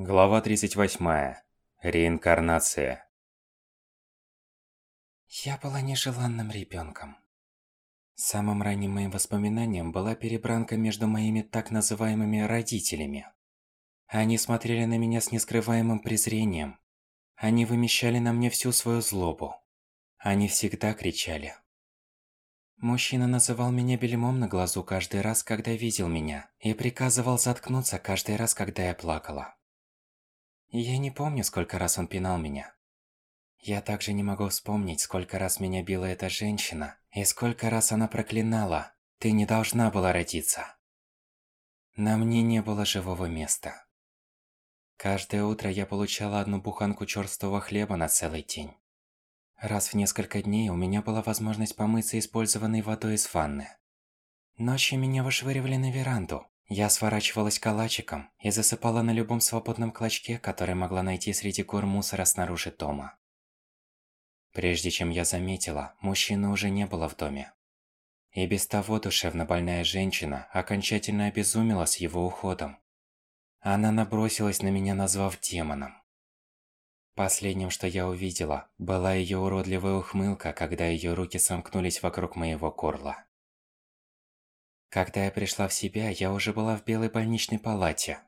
Глава 38. Реинкарнация. Я была нежеланным ребенком. Самым ранним моим воспоминанием была перебранка между моими так называемыми родителями. Они смотрели на меня с нескрываемым презрением. Они вымещали на мне всю свою злобу. Они всегда кричали. Мужчина называл меня бельмом на глазу каждый раз, когда видел меня, и приказывал заткнуться каждый раз, когда я плакала. Я не помню, сколько раз он пинал меня. Я также не могу вспомнить, сколько раз меня била эта женщина, и сколько раз она проклинала. Ты не должна была родиться. На мне не было живого места. Каждое утро я получала одну буханку черствого хлеба на целый день. Раз в несколько дней у меня была возможность помыться использованной водой из ванны. Ночью меня вышвыривали на веранду, я сворачивалась калачиком и засыпала на любом свободном клочке, который могла найти среди гор мусора снаружи дома. Прежде чем я заметила, мужчины уже не было в доме. И без того душевно больная женщина окончательно обезумела с его уходом. Она набросилась на меня, назвав демоном. Последним, что я увидела, была ее уродливая ухмылка, когда ее руки сомкнулись вокруг моего горла. Когда я пришла в себя, я уже была в белой больничной палате.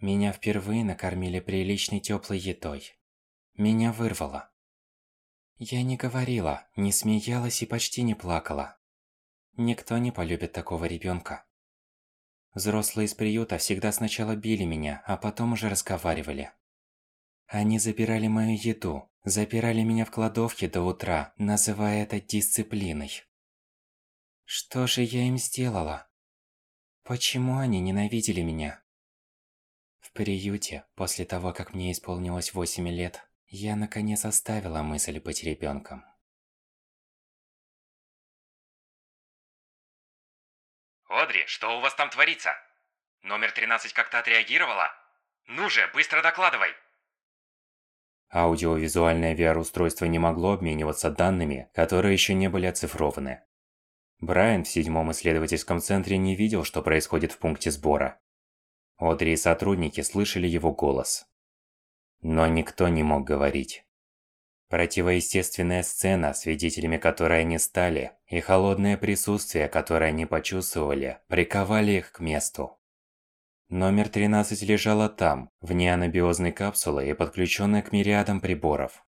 Меня впервые накормили приличной теплой едой. Меня вырвало. Я не говорила, не смеялась и почти не плакала. Никто не полюбит такого ребенка. Взрослые из приюта всегда сначала били меня, а потом уже разговаривали. Они забирали мою еду, запирали меня в кладовке до утра, называя это дисциплиной. Что же я им сделала? Почему они ненавидели меня? В приюте, после того, как мне исполнилось 8 лет, я наконец оставила мысль быть ребенком. Одри, что у вас там творится? Номер 13 как-то отреагировала? Ну же, быстро докладывай! Аудиовизуальное VR-устройство не могло обмениваться данными, которые еще не были оцифрованы. Брайан в седьмом исследовательском центре не видел, что происходит в пункте сбора. Одри и сотрудники слышали его голос. Но никто не мог говорить. Противоестественная сцена, свидетелями которой они стали, и холодное присутствие, которое они почувствовали, приковали их к месту. Номер 13 лежала там, вне анабиозной капсулы и подключенная к мириадам приборов.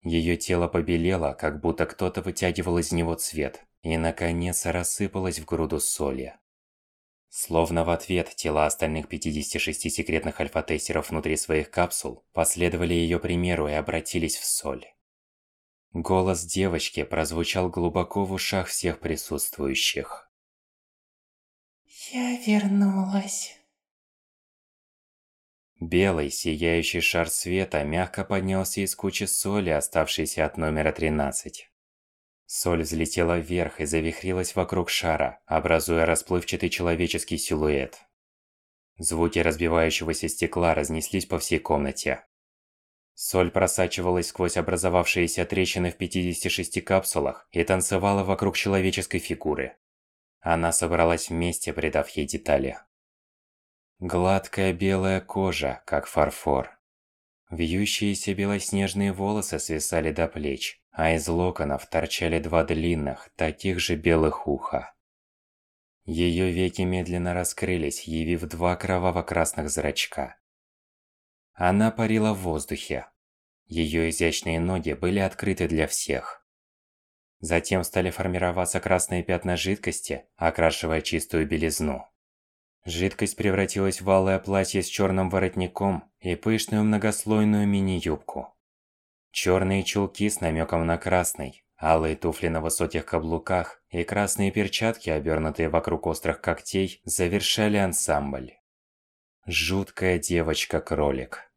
Ее тело побелело, как будто кто-то вытягивал из него цвет и, наконец, рассыпалась в груду соли. Словно в ответ тела остальных 56 секретных альфа-тестеров внутри своих капсул последовали ее примеру и обратились в соль. Голос девочки прозвучал глубоко в ушах всех присутствующих. «Я вернулась». Белый, сияющий шар света мягко поднялся из кучи соли, оставшейся от номера 13. Соль взлетела вверх и завихрилась вокруг шара, образуя расплывчатый человеческий силуэт. Звуки разбивающегося стекла разнеслись по всей комнате. Соль просачивалась сквозь образовавшиеся трещины в 56 капсулах и танцевала вокруг человеческой фигуры. Она собралась вместе, придав ей детали. Гладкая белая кожа, как фарфор. Вьющиеся белоснежные волосы свисали до плеч, а из локонов торчали два длинных, таких же белых уха. Ее веки медленно раскрылись, явив два кроваво-красных зрачка. Она парила в воздухе. Ее изящные ноги были открыты для всех. Затем стали формироваться красные пятна жидкости, окрашивая чистую белизну. Жидкость превратилась в алое платье с черным воротником и пышную многослойную мини-юбку. Черные чулки с намеком на красный, алые туфли на высоких каблуках и красные перчатки, обернутые вокруг острых когтей, завершали ансамбль. Жуткая девочка-кролик.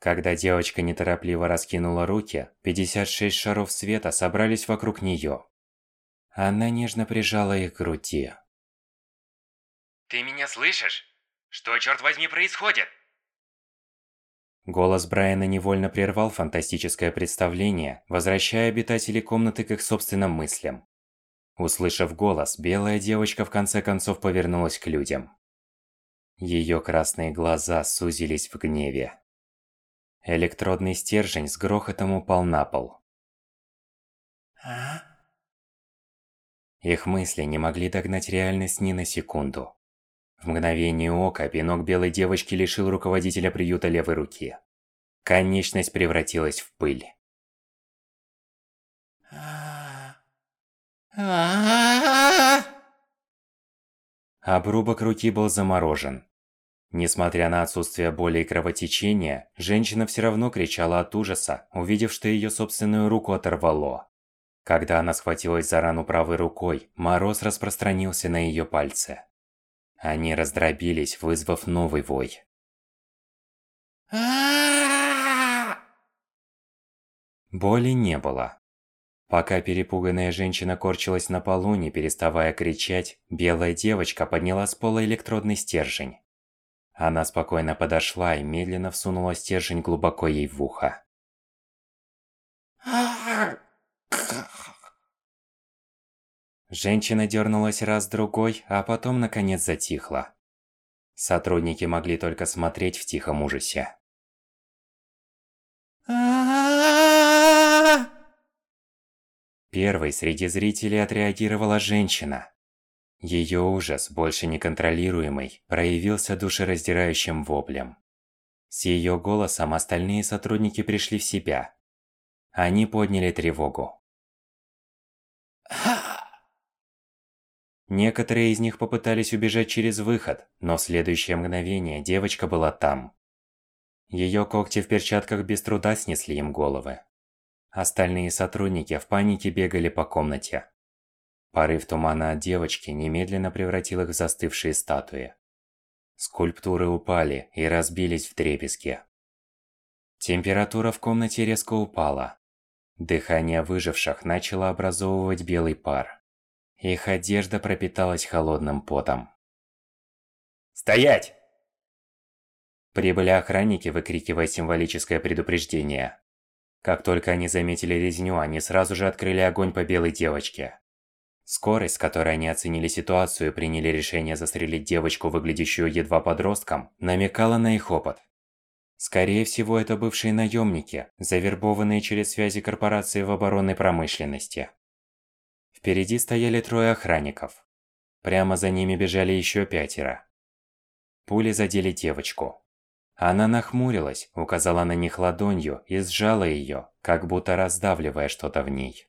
Когда девочка неторопливо раскинула руки, 56 шаров света собрались вокруг нее. Она нежно прижала их к груди. Ты меня слышишь? Что, черт возьми, происходит? Голос Брайана невольно прервал фантастическое представление, возвращая обитателей комнаты к их собственным мыслям. Услышав голос, белая девочка в конце концов повернулась к людям. Её красные глаза сузились в гневе. Электродный стержень с грохотом упал на пол. А? Их мысли не могли догнать реальность ни на секунду. В мгновение ока пинок белой девочки лишил руководителя приюта левой руки. Конечность превратилась в пыль. Обрубок руки был заморожен. Несмотря на отсутствие боли и кровотечения, женщина все равно кричала от ужаса, увидев, что ее собственную руку оторвало. Когда она схватилась за рану правой рукой, мороз распространился на ее пальцы. Они раздробились, вызвав новый вой. Боли не было. Пока перепуганная женщина корчилась на полу, не переставая кричать, белая девочка подняла с пола электродный стержень. Она спокойно подошла и медленно всунула стержень глубоко ей в ухо. Женщина дернулась раз-другой, а потом наконец затихла. Сотрудники могли только смотреть в тихом ужасе. Первой среди зрителей отреагировала женщина. Её ужас, больше неконтролируемый, проявился душераздирающим воплем. С её голосом остальные сотрудники пришли в себя. Они подняли тревогу. Некоторые из них попытались убежать через выход, но в следующее мгновение девочка была там. Её когти в перчатках без труда снесли им головы. Остальные сотрудники в панике бегали по комнате. Порыв тумана от девочки немедленно превратил их в застывшие статуи. Скульптуры упали и разбились в дребезги. Температура в комнате резко упала. Дыхание выживших начало образовывать белый пар. Их одежда пропиталась холодным потом. «Стоять!» Прибыли охранники, выкрикивая символическое предупреждение. Как только они заметили резню, они сразу же открыли огонь по белой девочке. Скорость, с которой они оценили ситуацию и приняли решение застрелить девочку, выглядящую едва подростком, намекала на их опыт. Скорее всего, это бывшие наемники, завербованные через связи корпорации в оборонной промышленности. Впереди стояли трое охранников. Прямо за ними бежали еще пятеро. Пули задели девочку. Она нахмурилась, указала на них ладонью и сжала ее, как будто раздавливая что-то в ней.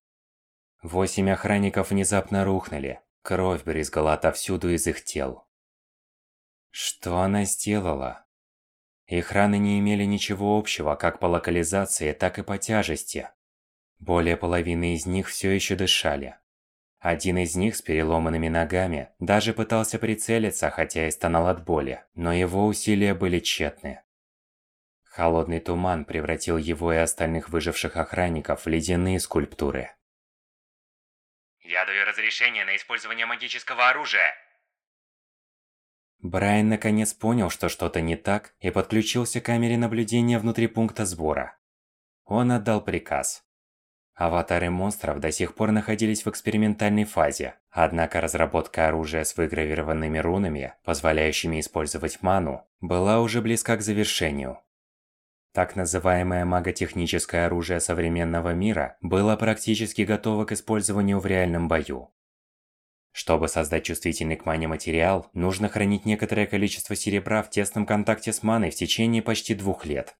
Восемь охранников внезапно рухнули, кровь брызгала отовсюду из их тел. Что она сделала? Их раны не имели ничего общего как по локализации, так и по тяжести. Более половины из них все еще дышали. Один из них с переломанными ногами даже пытался прицелиться, хотя и стонал от боли, но его усилия были тщетны. Холодный туман превратил его и остальных выживших охранников в ледяные скульптуры. «Я даю разрешение на использование магического оружия!» Брайан наконец понял, что что-то не так, и подключился к камере наблюдения внутри пункта сбора. Он отдал приказ. Аватары монстров до сих пор находились в экспериментальной фазе, однако разработка оружия с выгравированными рунами, позволяющими использовать ману, была уже близка к завершению. Так называемое маготехническое оружие современного мира было практически готово к использованию в реальном бою. Чтобы создать чувствительный к мане материал, нужно хранить некоторое количество серебра в тесном контакте с маной в течение почти двух лет.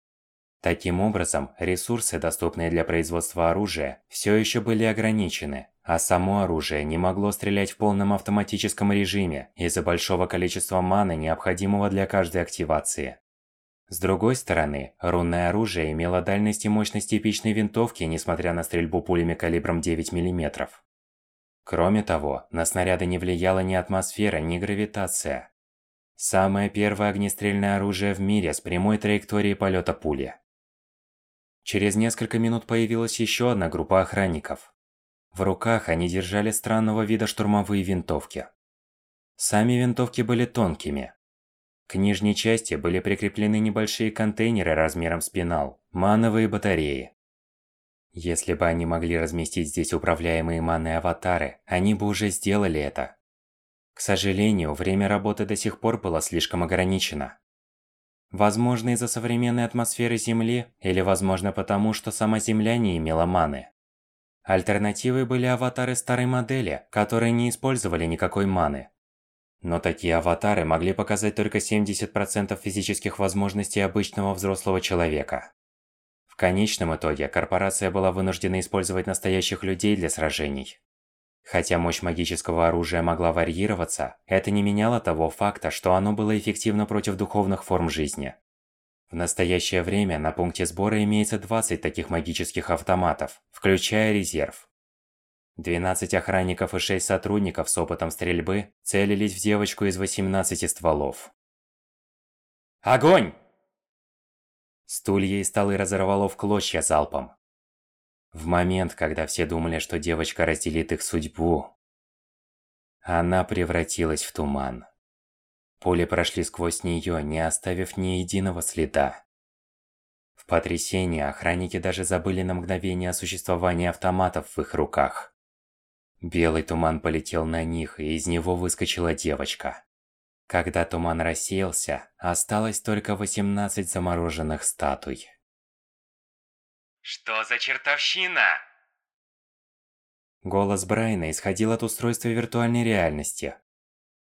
Таким образом, ресурсы, доступные для производства оружия, все еще были ограничены, а само оружие не могло стрелять в полном автоматическом режиме из-за большого количества маны, необходимого для каждой активации. С другой стороны, рунное оружие имело дальность и мощность типичной винтовки, несмотря на стрельбу пулями калибром 9 мм. Кроме того, на снаряды не влияла ни атмосфера, ни гравитация. Самое первое огнестрельное оружие в мире с прямой траекторией полета пули. Через несколько минут появилась еще одна группа охранников. В руках они держали странного вида штурмовые винтовки. Сами винтовки были тонкими. К нижней части были прикреплены небольшие контейнеры размером с пенал, мановые батареи. Если бы они могли разместить здесь управляемые манной аватары, они бы уже сделали это. К сожалению, время работы до сих пор было слишком ограничено. Возможно, из-за современной атмосферы Земли, или возможно потому, что сама Земля не имела маны. Альтернативой были аватары старой модели, которые не использовали никакой маны. Но такие аватары могли показать только 70% физических возможностей обычного взрослого человека. В конечном итоге, корпорация была вынуждена использовать настоящих людей для сражений. Хотя мощь магического оружия могла варьироваться, это не меняло того факта, что оно было эффективно против духовных форм жизни. В настоящее время на пункте сбора имеется 20 таких магических автоматов, включая резерв. 12 охранников и 6 сотрудников с опытом стрельбы целились в девочку из 18 стволов. Огонь! Стулья и столы разорвало в клочья залпом. В момент, когда все думали, что девочка разделит их судьбу, она превратилась в туман. Пули прошли сквозь нее, не оставив ни единого следа. В потрясении охранники даже забыли на мгновение о существовании автоматов в их руках. Белый туман полетел на них, и из него выскочила девочка. Когда туман рассеялся, осталось только 18 замороженных статуй. Что за чертовщина? Голос Брайана исходил от устройства виртуальной реальности.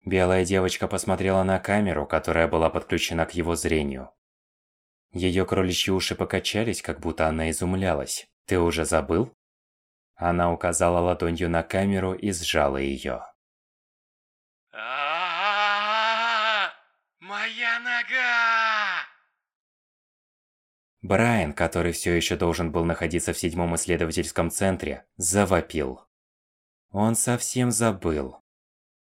Белая девочка посмотрела на камеру, которая была подключена к его зрению. Её кроличьи уши покачались, как будто она изумлялась. «Ты уже забыл?» Она указала ладонью на камеру и сжала её. Моя нога! Брайан, который все еще должен был находиться в седьмом исследовательском центре, завопил. Он совсем забыл.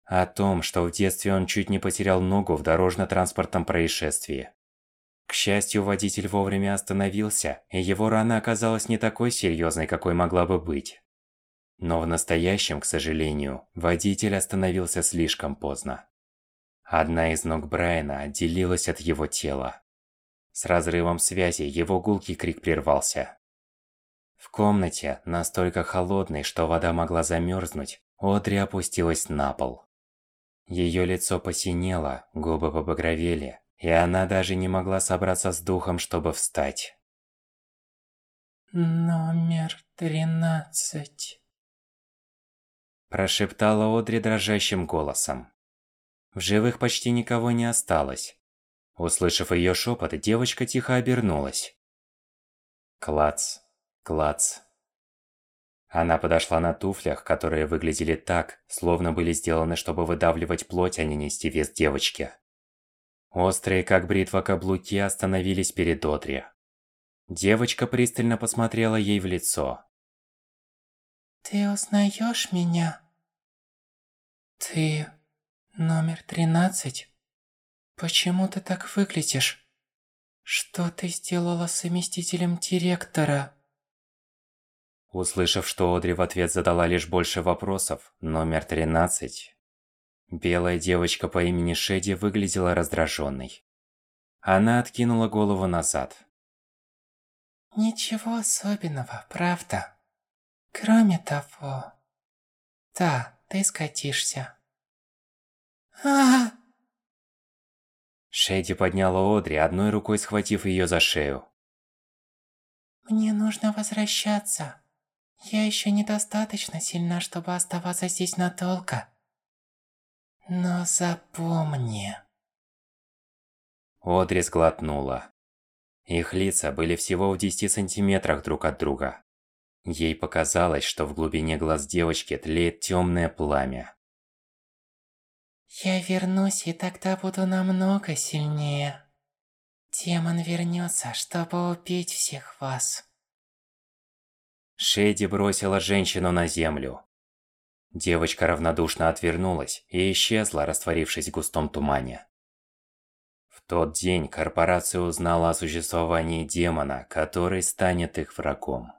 О том, что в детстве он чуть не потерял ногу в дорожно-транспортном происшествии. К счастью, водитель вовремя остановился, и его рана оказалась не такой серьезной, какой могла бы быть. Но в настоящем, к сожалению, водитель остановился слишком поздно. Одна из ног Брайана отделилась от его тела. С разрывом связи его гулкий крик прервался. В комнате, настолько холодной, что вода могла замерзнуть, Одри опустилась на пол. Ее лицо посинело, губы побагровели, и она даже не могла собраться с духом, чтобы встать. «Номер тринадцать», прошептала Одри дрожащим голосом. В живых почти никого не осталось, Услышав ее шепот, девочка тихо обернулась. Клац, клац. Она подошла на туфлях, которые выглядели так, словно были сделаны, чтобы выдавливать плоть, а не нести вес девочки. Острые, как бритва каблуки, остановились перед Одри. Девочка пристально посмотрела ей в лицо. «Ты узнаешь меня? Ты номер тринадцать?» Почему ты так выглядишь? Что ты сделала с заместителем директора? Услышав, что Одри в ответ задала лишь больше вопросов, номер 13. Белая девочка по имени Шеди выглядела раздраженной. Она откинула голову назад. Ничего особенного, правда? Кроме того... Да, ты скатишься. а, -а, -а Шейди подняла Одри, одной рукой схватив ее за шею. «Мне нужно возвращаться. Я еще недостаточно сильна, чтобы оставаться здесь надолго. Но запомни...» Одри сглотнула. Их лица были всего в 10 сантиметрах друг от друга. Ей показалось, что в глубине глаз девочки тлеет темное пламя. Я вернусь, и тогда буду намного сильнее. Демон вернется, чтобы убить всех вас. Шейди бросила женщину на землю. Девочка равнодушно отвернулась и исчезла, растворившись в густом тумане. В тот день корпорация узнала о существовании демона, который станет их врагом.